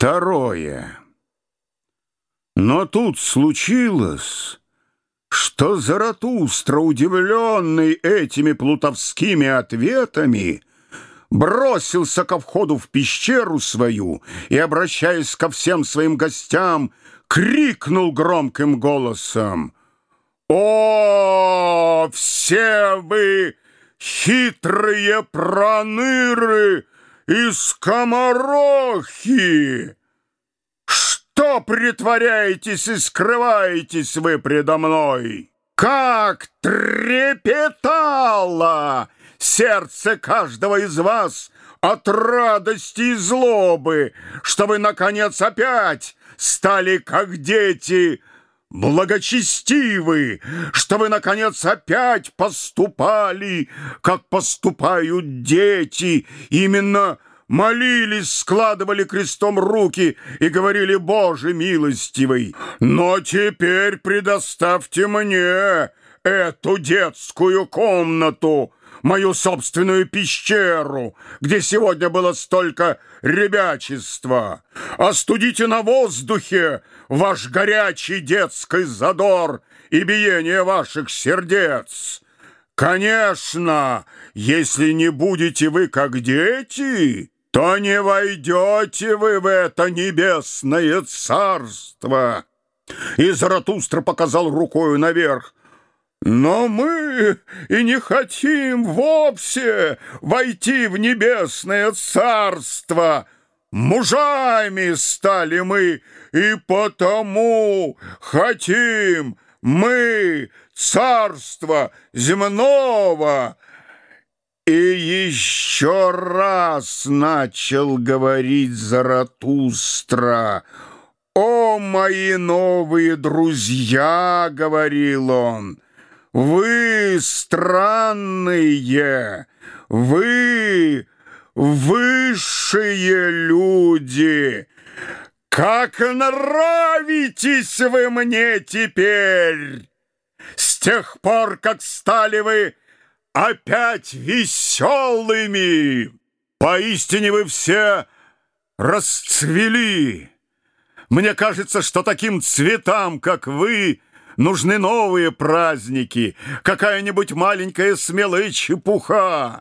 Второе. Но тут случилось, что Заратустра, удивленный этими плутовскими ответами, бросился ко входу в пещеру свою и, обращаясь ко всем своим гостям, крикнул громким голосом «О, все вы хитрые проныры!» И скоморохи! Что притворяетесь и скрываетесь вы предо мной? Как трепетало сердце каждого из вас от радости и злобы, что вы, наконец, опять стали как дети, благочестивы, что вы, наконец, опять поступали, как поступают дети, именно молились, складывали крестом руки и говорили «Боже милостивый». Но теперь предоставьте мне эту детскую комнату, мою собственную пещеру, где сегодня было столько ребячества. Остудите на воздухе ваш горячий детский задор и биение ваших сердец. Конечно, если не будете вы как дети, то не войдете вы в это небесное царство. И Заратустра показал рукою наверх. Но мы и не хотим вовсе войти в небесное царство. Мужами стали мы, и потому хотим мы царства земного. И еще раз начал говорить Заратустра. «О, мои новые друзья!» — говорил он — вы странные, вы высшие люди. Как нравитесь вы мне теперь, с тех пор, как стали вы опять веселыми. Поистине вы все расцвели. Мне кажется, что таким цветам, как вы, Нужны новые праздники, какая-нибудь маленькая смелая чепуха,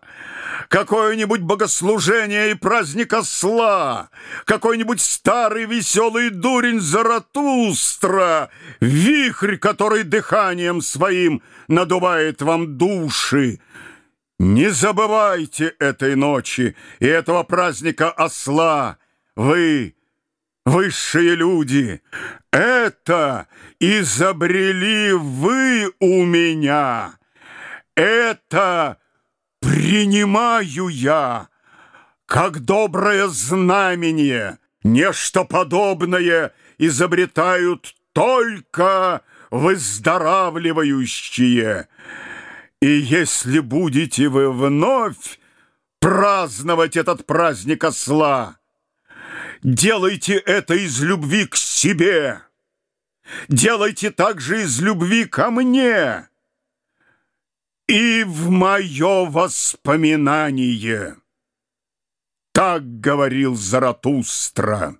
какое-нибудь богослужение и праздник осла, какой-нибудь старый веселый дурень Заратустра, вихрь, который дыханием своим надувает вам души. Не забывайте этой ночи и этого праздника осла. Вы высшие люди, это изобрели вы у меня. Это принимаю я, как доброе знамение. Нечто подобное изобретают только выздоравливающие. И если будете вы вновь праздновать этот праздник осла, Делайте это из любви к себе. Делайте также из любви ко мне и в мое воспоминание. Так говорил Заратустра.